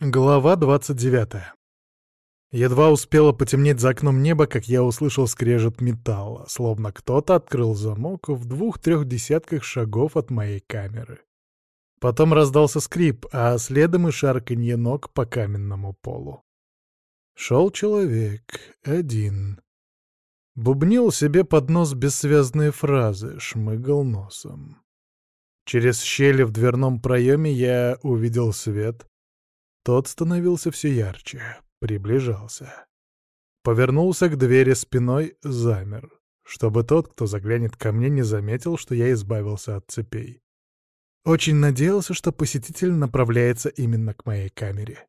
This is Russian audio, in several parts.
Глава 29. Едва успело потемнеть за окном неба, как я услышал скрежет металла, словно кто-то открыл замок в двух-трех десятках шагов от моей камеры. Потом раздался скрип, а следом и шарканье ног по каменному полу. Шел человек, один. Бубнил себе под нос бессвязные фразы, шмыгал носом. Через щели в дверном проеме я увидел свет, тот становился все ярче, приближался. Повернулся к двери спиной, замер, чтобы тот, кто заглянет ко мне, не заметил, что я избавился от цепей. Очень надеялся, что посетитель направляется именно к моей камере.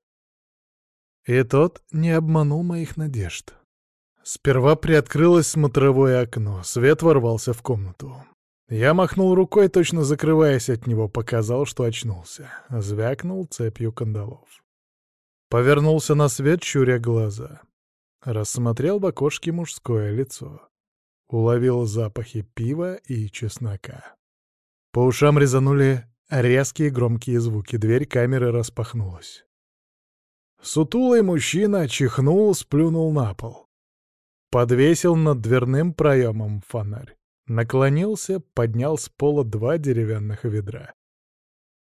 И тот не обманул моих надежд. Сперва приоткрылось смотровое окно, свет ворвался в комнату. Я махнул рукой, точно закрываясь от него, показал, что очнулся. Звякнул цепью кандалов. Повернулся на свет, щуря глаза. Рассмотрел в окошке мужское лицо. Уловил запахи пива и чеснока. По ушам резанули резкие громкие звуки. Дверь камеры распахнулась. Сутулый мужчина чихнул, сплюнул на пол. Подвесил над дверным проемом фонарь. Наклонился, поднял с пола два деревянных ведра.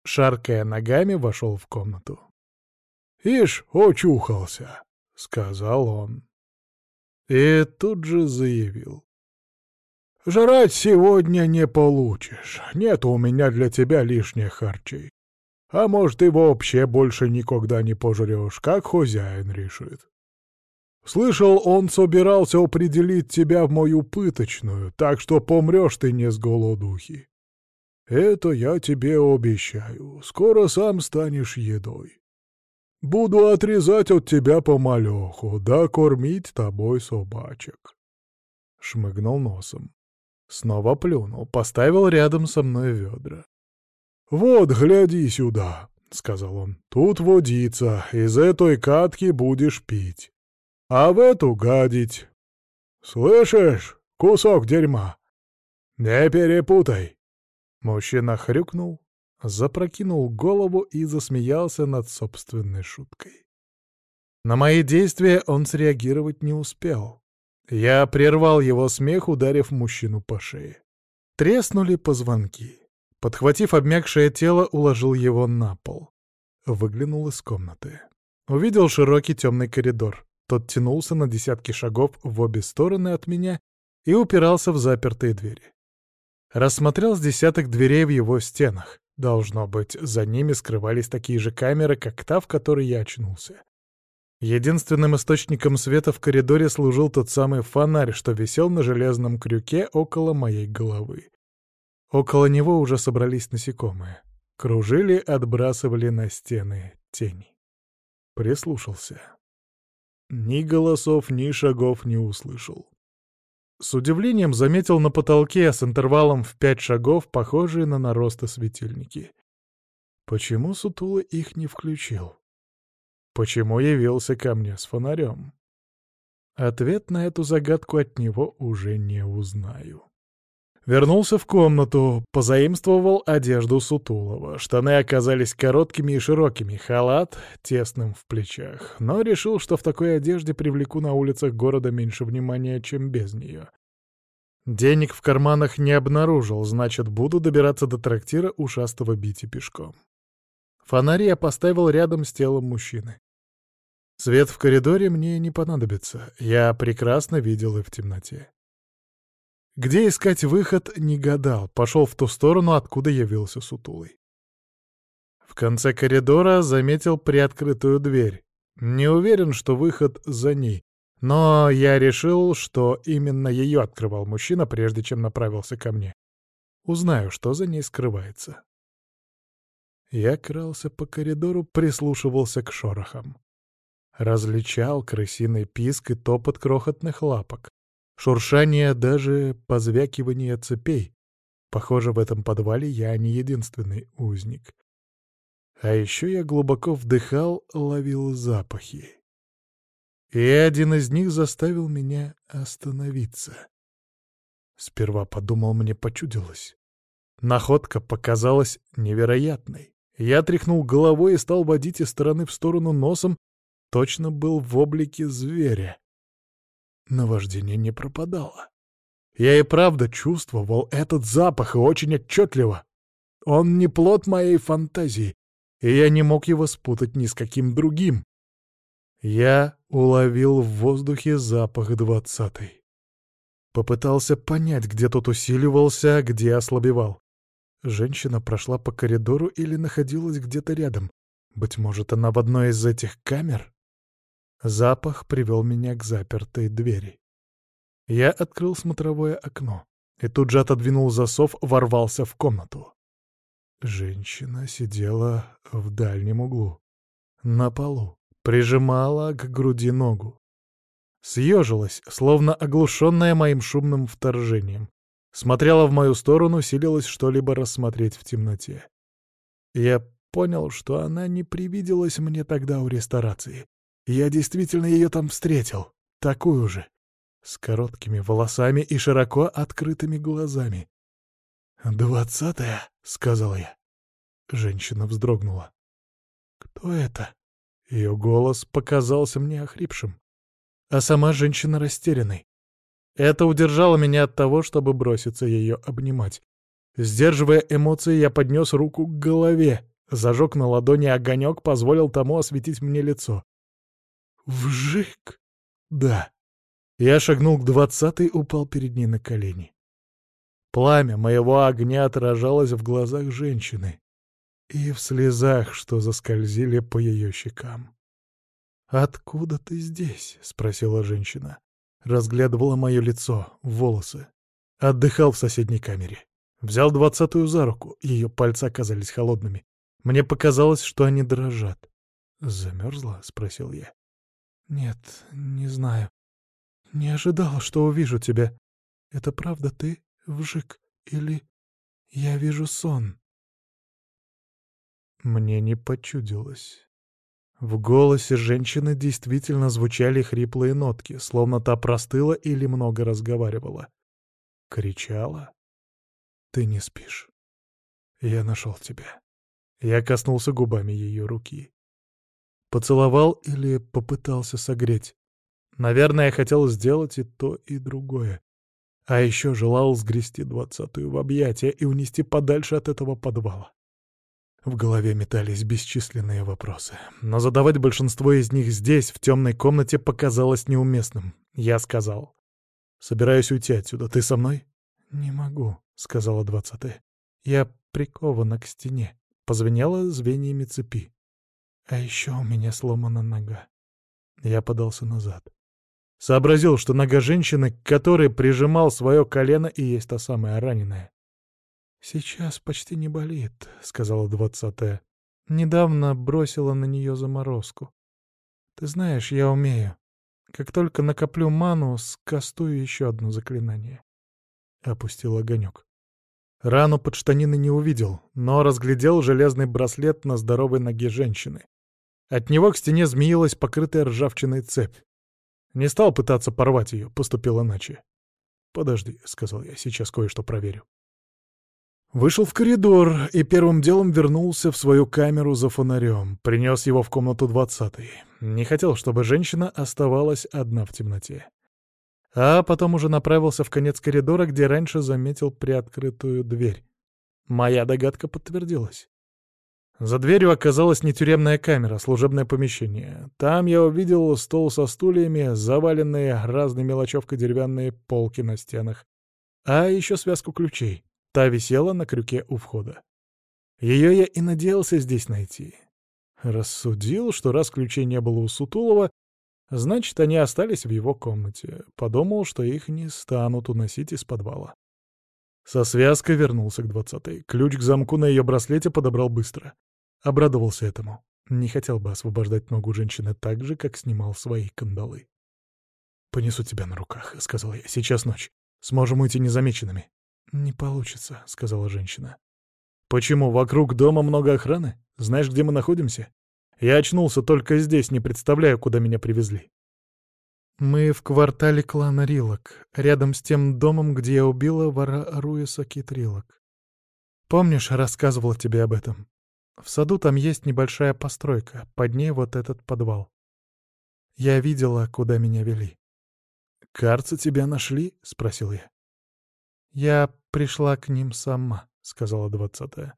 Шаркая ногами, вошел в комнату. «Ишь, очухался», — сказал он. И тут же заявил. «Жрать сегодня не получишь. Нет у меня для тебя лишних харчей. А может, и вообще больше никогда не пожрешь, как хозяин решит. Слышал, он собирался определить тебя в мою пыточную, так что помрешь ты не с голодухи. Это я тебе обещаю. Скоро сам станешь едой. Буду отрезать от тебя помалеху, да кормить тобой собачек. Шмыгнул носом. Снова плюнул, поставил рядом со мной ведра. «Вот, гляди сюда», — сказал он. «Тут водица, из этой катки будешь пить, а в эту гадить. Слышишь, кусок дерьма? Не перепутай». Мужчина хрюкнул, запрокинул голову и засмеялся над собственной шуткой. На мои действия он среагировать не успел. Я прервал его смех, ударив мужчину по шее. Треснули позвонки. Подхватив обмякшее тело, уложил его на пол. Выглянул из комнаты. Увидел широкий темный коридор. Тот тянулся на десятки шагов в обе стороны от меня и упирался в запертые двери. Рассмотрел с десяток дверей в его стенах. Должно быть, за ними скрывались такие же камеры, как та, в которой я очнулся. Единственным источником света в коридоре служил тот самый фонарь, что висел на железном крюке около моей головы. Около него уже собрались насекомые. Кружили, отбрасывали на стены тени. Прислушался. Ни голосов, ни шагов не услышал. С удивлением заметил на потолке с интервалом в пять шагов похожие на наросты светильники. Почему Сутула их не включил? Почему явился ко мне с фонарем? Ответ на эту загадку от него уже не узнаю. Вернулся в комнату, позаимствовал одежду Сутулова. Штаны оказались короткими и широкими, халат — тесным в плечах. Но решил, что в такой одежде привлеку на улицах города меньше внимания, чем без нее. Денег в карманах не обнаружил, значит, буду добираться до трактира ушастого бити пешком. Фонарь я поставил рядом с телом мужчины. Свет в коридоре мне не понадобится, я прекрасно видел и в темноте. Где искать выход, не гадал, пошел в ту сторону, откуда явился сутулый. В конце коридора заметил приоткрытую дверь. Не уверен, что выход за ней, но я решил, что именно ее открывал мужчина, прежде чем направился ко мне. Узнаю, что за ней скрывается. Я крался по коридору, прислушивался к шорохам. Различал крысиный писк и топот крохотных лапок. Шуршание, даже позвякивание цепей. Похоже, в этом подвале я не единственный узник. А еще я глубоко вдыхал, ловил запахи. И один из них заставил меня остановиться. Сперва подумал, мне почудилось. Находка показалась невероятной. Я тряхнул головой и стал водить из стороны в сторону носом, точно был в облике зверя. Наваждение не пропадало. Я и правда чувствовал этот запах и очень отчетливо. Он не плод моей фантазии, и я не мог его спутать ни с каким другим. Я уловил в воздухе запах двадцатый. Попытался понять, где тот усиливался, а где ослабевал. Женщина прошла по коридору или находилась где-то рядом. Быть может, она в одной из этих камер? Запах привел меня к запертой двери. Я открыл смотровое окно и тут же отодвинул засов, ворвался в комнату. Женщина сидела в дальнем углу, на полу, прижимала к груди ногу. Съежилась, словно оглушенная моим шумным вторжением. Смотрела в мою сторону, силилась что-либо рассмотреть в темноте. Я понял, что она не привиделась мне тогда у ресторации. Я действительно ее там встретил, такую же, с короткими волосами и широко открытыми глазами. «Двадцатая», — сказал я. Женщина вздрогнула. «Кто это?» Ее голос показался мне охрипшим, а сама женщина растерянной. Это удержало меня от того, чтобы броситься ее обнимать. Сдерживая эмоции, я поднес руку к голове, зажег на ладони огонек, позволил тому осветить мне лицо. Вжик! Да. Я шагнул к двадцатой, упал перед ней на колени. Пламя моего огня отражалось в глазах женщины и в слезах, что заскользили по ее щекам. «Откуда ты здесь?» — спросила женщина. Разглядывала мое лицо, волосы. Отдыхал в соседней камере. Взял двадцатую за руку, ее пальцы оказались холодными. Мне показалось, что они дрожат. «Замерзла?» — спросил я. «Нет, не знаю. Не ожидала, что увижу тебя. Это правда ты, Вжик, или я вижу сон?» Мне не почудилось. В голосе женщины действительно звучали хриплые нотки, словно та простыла или много разговаривала. Кричала. «Ты не спишь. Я нашел тебя». Я коснулся губами ее руки. Поцеловал или попытался согреть. Наверное, я хотел сделать и то, и другое. А еще желал сгрести двадцатую в объятия и унести подальше от этого подвала. В голове метались бесчисленные вопросы, но задавать большинство из них здесь, в темной комнате, показалось неуместным. Я сказал. «Собираюсь уйти отсюда. Ты со мной?» «Не могу», — сказала двадцатая. «Я прикована к стене». Позвенела звеньями цепи. А еще у меня сломана нога. Я подался назад. Сообразил, что нога женщины, которой прижимал свое колено, и есть та самая раненая. «Сейчас почти не болит», — сказала двадцатая. Недавно бросила на нее заморозку. «Ты знаешь, я умею. Как только накоплю ману, скастую еще одно заклинание». Опустил огонек. Рану под штанины не увидел, но разглядел железный браслет на здоровой ноге женщины. От него к стене змеилась покрытая ржавчиной цепь. Не стал пытаться порвать ее, поступил иначе. «Подожди», — сказал я, — «сейчас кое-что проверю». Вышел в коридор и первым делом вернулся в свою камеру за фонарем, принес его в комнату двадцатой. Не хотел, чтобы женщина оставалась одна в темноте а потом уже направился в конец коридора, где раньше заметил приоткрытую дверь. Моя догадка подтвердилась. За дверью оказалась не тюремная камера, а служебное помещение. Там я увидел стол со стульями, заваленные разной мелочевкой деревянные полки на стенах, а еще связку ключей. Та висела на крюке у входа. Ее я и надеялся здесь найти. Рассудил, что раз ключей не было у Сутулова, Значит, они остались в его комнате. Подумал, что их не станут уносить из подвала. Со связкой вернулся к двадцатой. Ключ к замку на ее браслете подобрал быстро. Обрадовался этому. Не хотел бы освобождать ногу женщины так же, как снимал свои кандалы. «Понесу тебя на руках», — сказал я. «Сейчас ночь. Сможем уйти незамеченными». «Не получится», — сказала женщина. «Почему? Вокруг дома много охраны? Знаешь, где мы находимся?» Я очнулся только здесь, не представляю, куда меня привезли. Мы в квартале клана Рилок, рядом с тем домом, где я убила вора Руиса Китрилок. Помнишь, рассказывала тебе об этом? В саду там есть небольшая постройка, под ней вот этот подвал. Я видела, куда меня вели. «Карцы тебя нашли?» — спросил я. «Я пришла к ним сама», — сказала двадцатая.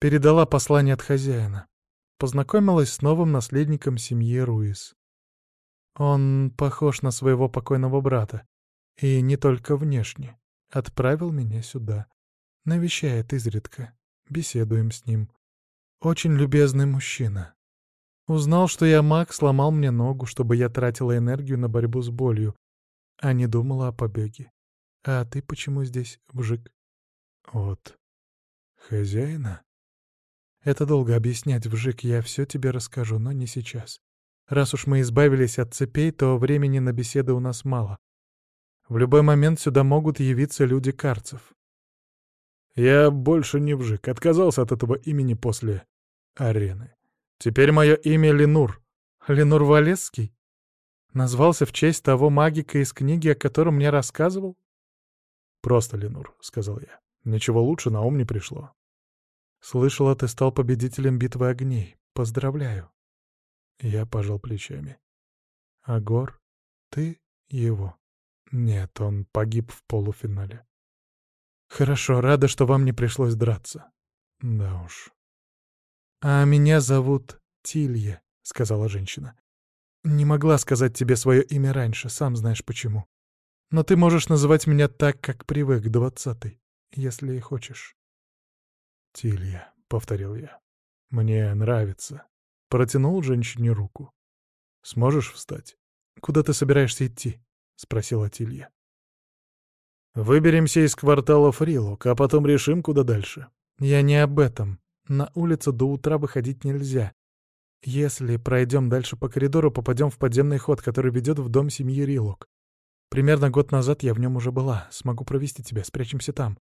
Передала послание от хозяина. Познакомилась с новым наследником семьи Руис. Он похож на своего покойного брата. И не только внешне. Отправил меня сюда. Навещает изредка. Беседуем с ним. Очень любезный мужчина. Узнал, что я маг, сломал мне ногу, чтобы я тратила энергию на борьбу с болью, а не думала о побеге. А ты почему здесь, вжик? Вот. Хозяина? Это долго объяснять, вжик, я все тебе расскажу, но не сейчас. Раз уж мы избавились от цепей, то времени на беседы у нас мало. В любой момент сюда могут явиться люди карцев. Я больше не вжик, отказался от этого имени после арены. Теперь мое имя Ленур. Ленур Валесский? Назвался в честь того магика из книги, о котором мне рассказывал? Просто Ленур, — сказал я. Ничего лучше на ум не пришло. Слышала, ты стал победителем битвы огней. Поздравляю. Я пожал плечами. Агор, ты его. Нет, он погиб в полуфинале. Хорошо, рада, что вам не пришлось драться. Да уж. А меня зовут Тилья, сказала женщина. Не могла сказать тебе свое имя раньше, сам знаешь почему. Но ты можешь называть меня так, как привык, двадцатый, если хочешь. Тилья, повторил я. Мне нравится. Протянул женщине руку. «Сможешь встать? Куда ты собираешься идти?» — спросила Тилья. «Выберемся из квартала Фрилок, а потом решим, куда дальше». «Я не об этом. На улицу до утра выходить нельзя. Если пройдем дальше по коридору, попадем в подземный ход, который ведет в дом семьи Рилок. Примерно год назад я в нем уже была. Смогу провести тебя, спрячемся там.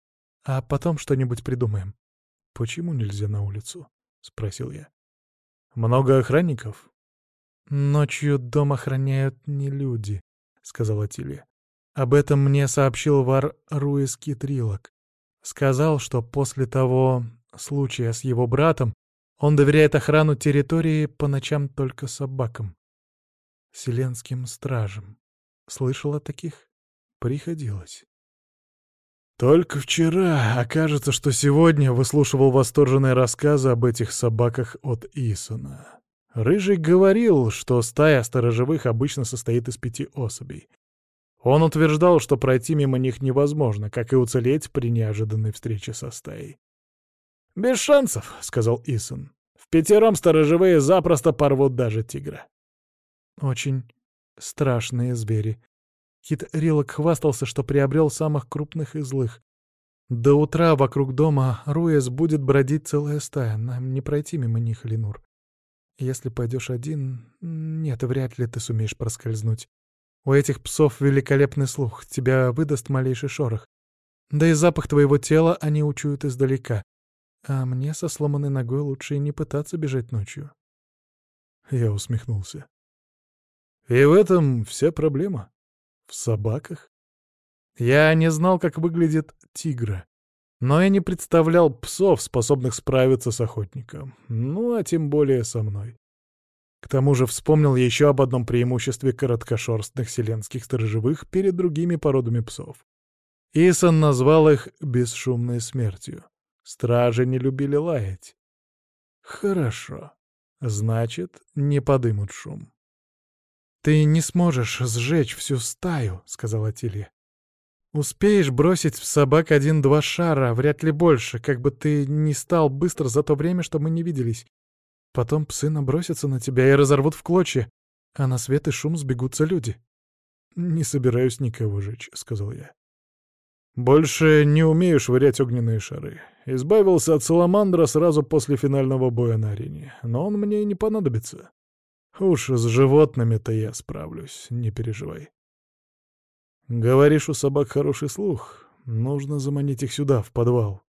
А потом что-нибудь придумаем». «Почему нельзя на улицу?» — спросил я. Много охранников? Ночью дом охраняют не люди, сказала Тилья. Об этом мне сообщил Вар Руис Китрилок. Сказал, что после того случая с его братом он доверяет охрану территории по ночам только собакам. Селенским стражам. Слышал о таких? Приходилось. Только вчера, окажется, что сегодня выслушивал восторженные рассказы об этих собаках от Исона. Рыжий говорил, что стая сторожевых обычно состоит из пяти особей. Он утверждал, что пройти мимо них невозможно, как и уцелеть при неожиданной встрече со стаей. «Без шансов», — сказал Исон. «В пятером сторожевые запросто порвут даже тигра». «Очень страшные звери», Кит Рилок хвастался, что приобрел самых крупных и злых. До утра вокруг дома Руэс будет бродить целая стая. Нам не пройти мимо них, Ленур. Если пойдешь один... Нет, вряд ли ты сумеешь проскользнуть. У этих псов великолепный слух, тебя выдаст малейший шорох. Да и запах твоего тела они учуют издалека. А мне со сломанной ногой лучше и не пытаться бежать ночью. Я усмехнулся. И в этом вся проблема. В собаках? Я не знал, как выглядит тигра. Но я не представлял псов, способных справиться с охотником. Ну, а тем более со мной. К тому же вспомнил еще об одном преимуществе короткошерстных селенских сторожевых перед другими породами псов. Исон назвал их «бесшумной смертью». Стражи не любили лаять. Хорошо. Значит, не подымут шум. «Ты не сможешь сжечь всю стаю», — сказала Тилья. «Успеешь бросить в собак один-два шара, вряд ли больше, как бы ты не стал быстро за то время, что мы не виделись. Потом псы набросятся на тебя и разорвут в клочья, а на свет и шум сбегутся люди». «Не собираюсь никого жечь», — сказал я. «Больше не умею швырять огненные шары. Избавился от Саламандра сразу после финального боя на арене, но он мне не понадобится. Уж с животными-то я справлюсь, не переживай. Говоришь, у собак хороший слух. Нужно заманить их сюда, в подвал.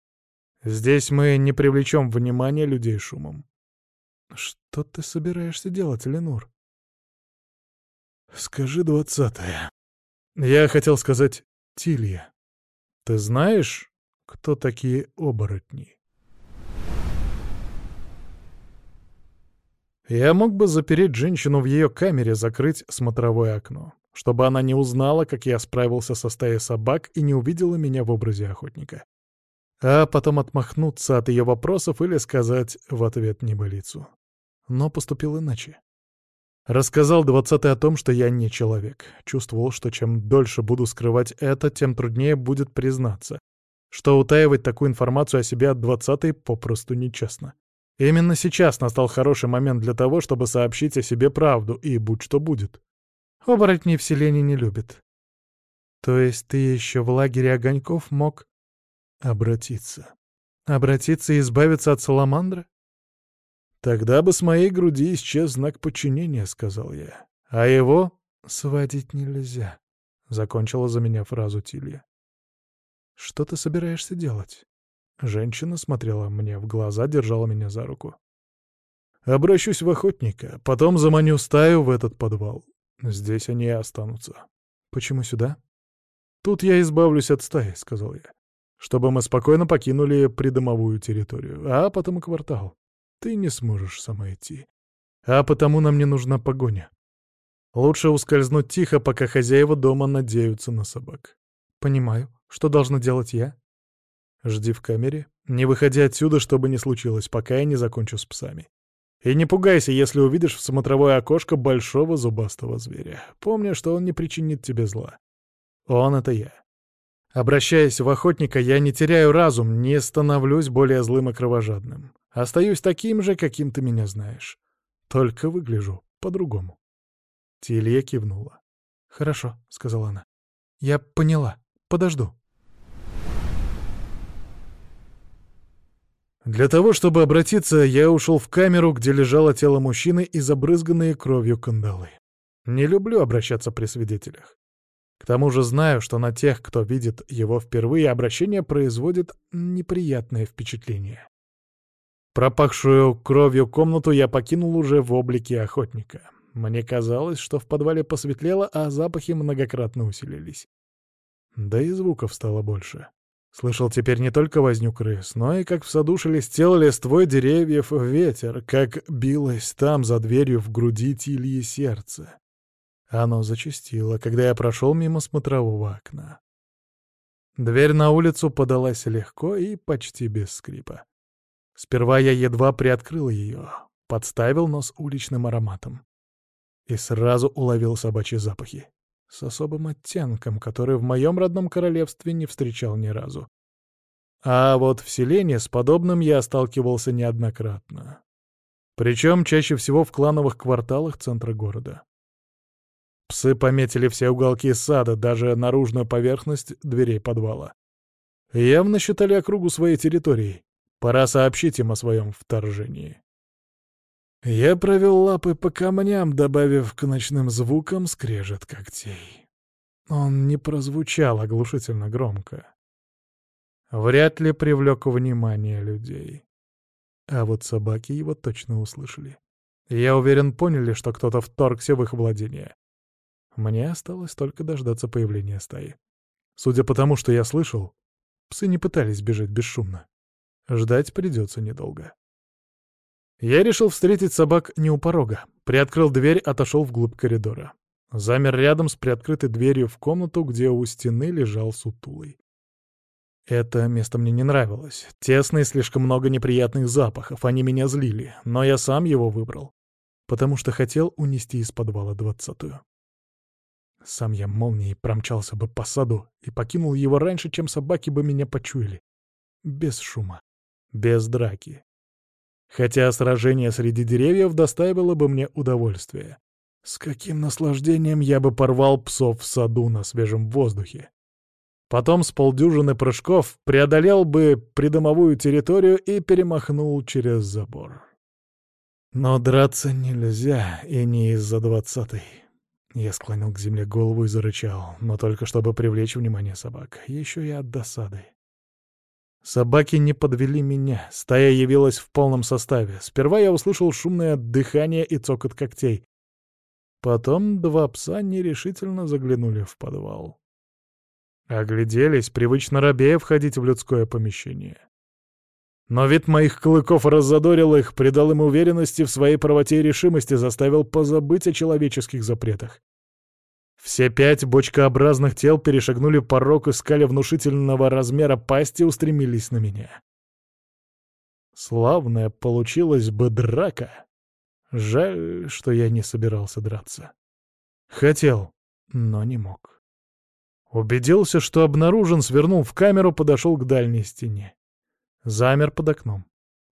Здесь мы не привлечем внимания людей шумом. Что ты собираешься делать, Ленур? Скажи двадцатое. Я хотел сказать Тилья. Ты знаешь, кто такие оборотни? Я мог бы запереть женщину в ее камере, закрыть смотровое окно, чтобы она не узнала, как я справился со стаей собак и не увидела меня в образе охотника. А потом отмахнуться от ее вопросов или сказать в ответ небылицу. Но поступил иначе. Рассказал двадцатый о том, что я не человек. Чувствовал, что чем дольше буду скрывать это, тем труднее будет признаться, что утаивать такую информацию о себе от двадцатой попросту нечестно. Именно сейчас настал хороший момент для того, чтобы сообщить о себе правду, и будь что будет. Оборотни в селении не любят. То есть ты еще в лагере огоньков мог обратиться? Обратиться и избавиться от саламандра? Тогда бы с моей груди исчез знак подчинения, — сказал я. А его сводить нельзя, — закончила за меня фразу Тилья. Что ты собираешься делать? Женщина смотрела мне в глаза, держала меня за руку. «Обращусь в охотника, потом заманю стаю в этот подвал. Здесь они и останутся». «Почему сюда?» «Тут я избавлюсь от стаи», — сказал я, «чтобы мы спокойно покинули придомовую территорию, а потом и квартал. Ты не сможешь сама идти. А потому нам не нужна погоня. Лучше ускользнуть тихо, пока хозяева дома надеются на собак». «Понимаю. Что должна делать я?» Жди в камере, не выходи отсюда, чтобы не случилось, пока я не закончу с псами. И не пугайся, если увидишь в смотровое окошко большого зубастого зверя. Помни, что он не причинит тебе зла. Он — это я. Обращаясь в охотника, я не теряю разум, не становлюсь более злым и кровожадным. Остаюсь таким же, каким ты меня знаешь. Только выгляжу по-другому. Тилья кивнула. «Хорошо», — сказала она. «Я поняла. Подожду». Для того, чтобы обратиться, я ушел в камеру, где лежало тело мужчины и забрызганные кровью кандалы. Не люблю обращаться при свидетелях. К тому же знаю, что на тех, кто видит его впервые, обращение производит неприятное впечатление. Пропахшую кровью комнату я покинул уже в облике охотника. Мне казалось, что в подвале посветлело, а запахи многократно усилились. Да и звуков стало больше. Слышал теперь не только возню крыс, но и как в саду шелестел листвой деревьев ветер, как билось там за дверью в груди Тильи сердце. Оно зачастило, когда я прошел мимо смотрового окна. Дверь на улицу подалась легко и почти без скрипа. Сперва я едва приоткрыл ее, подставил нос уличным ароматом. И сразу уловил собачьи запахи с особым оттенком, который в моем родном королевстве не встречал ни разу. А вот в селении с подобным я сталкивался неоднократно. Причем чаще всего в клановых кварталах центра города. Псы пометили все уголки сада, даже наружную поверхность дверей подвала. Явно считали округу своей территорией. Пора сообщить им о своем вторжении. Я провел лапы по камням, добавив к ночным звукам скрежет когтей. Он не прозвучал оглушительно громко. Вряд ли привлек внимание людей. А вот собаки его точно услышали. Я уверен, поняли, что кто-то вторгся в их владение. Мне осталось только дождаться появления стаи. Судя по тому, что я слышал, псы не пытались бежать бесшумно. Ждать придется недолго. Я решил встретить собак не у порога. Приоткрыл дверь, отошел вглубь коридора. Замер рядом с приоткрытой дверью в комнату, где у стены лежал сутулый. Это место мне не нравилось. Тесно и слишком много неприятных запахов, они меня злили, но я сам его выбрал, потому что хотел унести из подвала двадцатую. Сам я молнией промчался бы по саду и покинул его раньше, чем собаки бы меня почуяли. Без шума, без драки, Хотя сражение среди деревьев доставило бы мне удовольствие. С каким наслаждением я бы порвал псов в саду на свежем воздухе. Потом с полдюжины прыжков преодолел бы придомовую территорию и перемахнул через забор. Но драться нельзя, и не из-за двадцатой. Я склонил к земле голову и зарычал, но только чтобы привлечь внимание собак, еще и от досады. Собаки не подвели меня, стая явилась в полном составе. Сперва я услышал шумное дыхание и цокот когтей. Потом два пса нерешительно заглянули в подвал. Огляделись, привычно рабея входить в людское помещение. Но вид моих клыков раззадорил их, придал им уверенности в своей правоте и решимости, заставил позабыть о человеческих запретах. Все пять бочкообразных тел перешагнули порог, искали внушительного размера пасти и устремились на меня. Славная получилась бы драка. Жаль, что я не собирался драться. Хотел, но не мог. Убедился, что обнаружен, свернул в камеру, подошел к дальней стене. Замер под окном.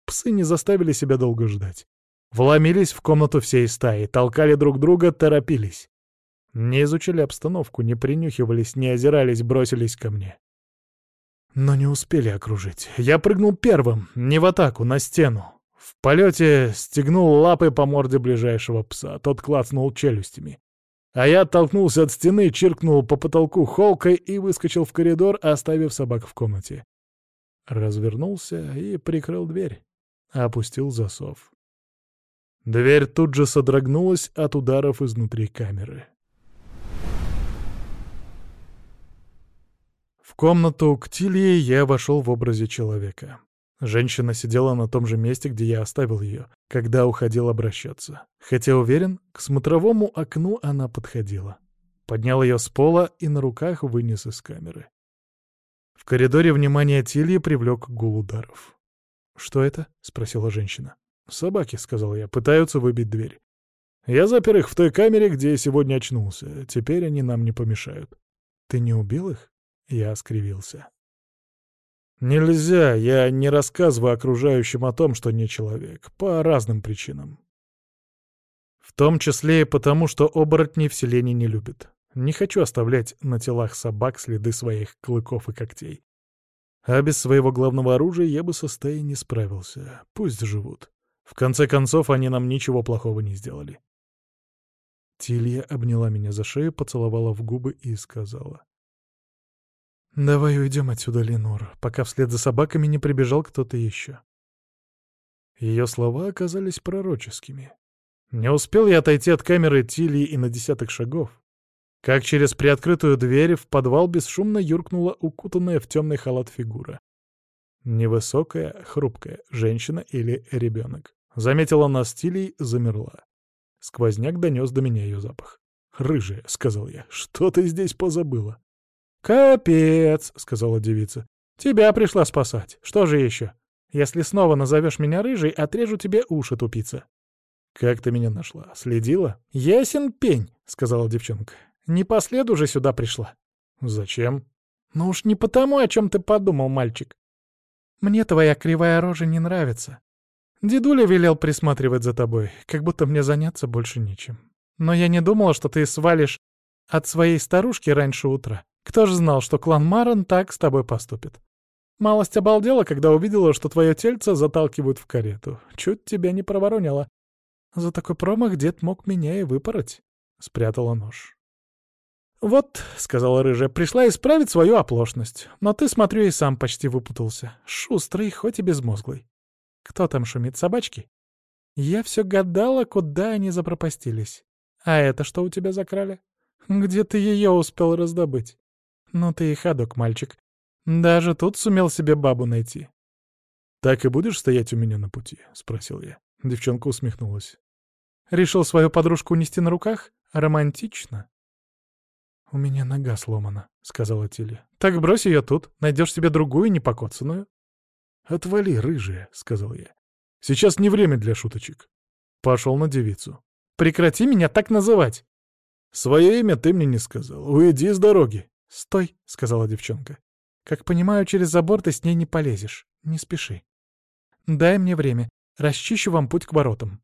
Псы не заставили себя долго ждать. Вломились в комнату всей стаи, толкали друг друга, торопились. Не изучили обстановку, не принюхивались, не озирались, бросились ко мне. Но не успели окружить. Я прыгнул первым, не в атаку, на стену. В полете стегнул лапой по морде ближайшего пса, тот клацнул челюстями. А я оттолкнулся от стены, чиркнул по потолку холкой и выскочил в коридор, оставив собак в комнате. Развернулся и прикрыл дверь. Опустил засов. Дверь тут же содрогнулась от ударов изнутри камеры. Комнату к Тилье я вошел в образе человека. Женщина сидела на том же месте, где я оставил ее, когда уходил обращаться. Хотя уверен, к смотровому окну она подходила. Поднял ее с пола и на руках вынес из камеры. В коридоре внимание Тильи привлек гул ударов. «Что это?» — спросила женщина. «Собаки», — сказал я, — «пытаются выбить дверь. Я запер их в той камере, где я сегодня очнулся. Теперь они нам не помешают». «Ты не убил их?» — я скривился. Нельзя, я не рассказываю окружающим о том, что не человек, по разным причинам. В том числе и потому, что оборотни в не любят. Не хочу оставлять на телах собак следы своих клыков и когтей. А без своего главного оружия я бы со стаей не справился. Пусть живут. В конце концов, они нам ничего плохого не сделали. Тилья обняла меня за шею, поцеловала в губы и сказала. «Давай уйдем отсюда, Ленур, пока вслед за собаками не прибежал кто-то еще». Ее слова оказались пророческими. Не успел я отойти от камеры Тилии и на десяток шагов, как через приоткрытую дверь в подвал бесшумно юркнула укутанная в темный халат фигура. Невысокая, хрупкая женщина или ребенок. Заметила нас Тилий, замерла. Сквозняк донес до меня ее запах. «Рыжая», — сказал я, — «что ты здесь позабыла?» «Капец», — сказала девица. «Тебя пришла спасать. Что же еще? Если снова назовешь меня рыжей, отрежу тебе уши, тупица». «Как ты меня нашла? Следила?» «Ясен пень», — сказала девчонка. «Не по следу же сюда пришла». «Зачем?» «Ну уж не потому, о чем ты подумал, мальчик. Мне твоя кривая рожа не нравится. Дедуля велел присматривать за тобой, как будто мне заняться больше нечем. Но я не думала, что ты свалишь от своей старушки раньше утра. Кто же знал, что клан Маран так с тобой поступит? Малость обалдела, когда увидела, что твое тельце заталкивают в карету. Чуть тебя не проворонило. За такой промах дед мог меня и выпороть. Спрятала нож. «Вот», — сказала рыжая, — «пришла исправить свою оплошность. Но ты, смотрю, и сам почти выпутался. Шустрый, хоть и безмозглый. Кто там шумит, собачки? Я все гадала, куда они запропастились. А это что у тебя закрали? Где ты ее успел раздобыть? «Ну ты и ходок, мальчик. Даже тут сумел себе бабу найти». «Так и будешь стоять у меня на пути?» — спросил я. Девчонка усмехнулась. «Решил свою подружку унести на руках? Романтично?» «У меня нога сломана», — сказала Тиля. «Так брось ее тут, найдешь себе другую непокоцанную». «Отвали, рыжая», — сказал я. «Сейчас не время для шуточек». Пошел на девицу. «Прекрати меня так называть!» «Свое имя ты мне не сказал. Уйди с дороги!» «Стой», — сказала девчонка. «Как понимаю, через забор ты с ней не полезешь. Не спеши. Дай мне время. Расчищу вам путь к воротам».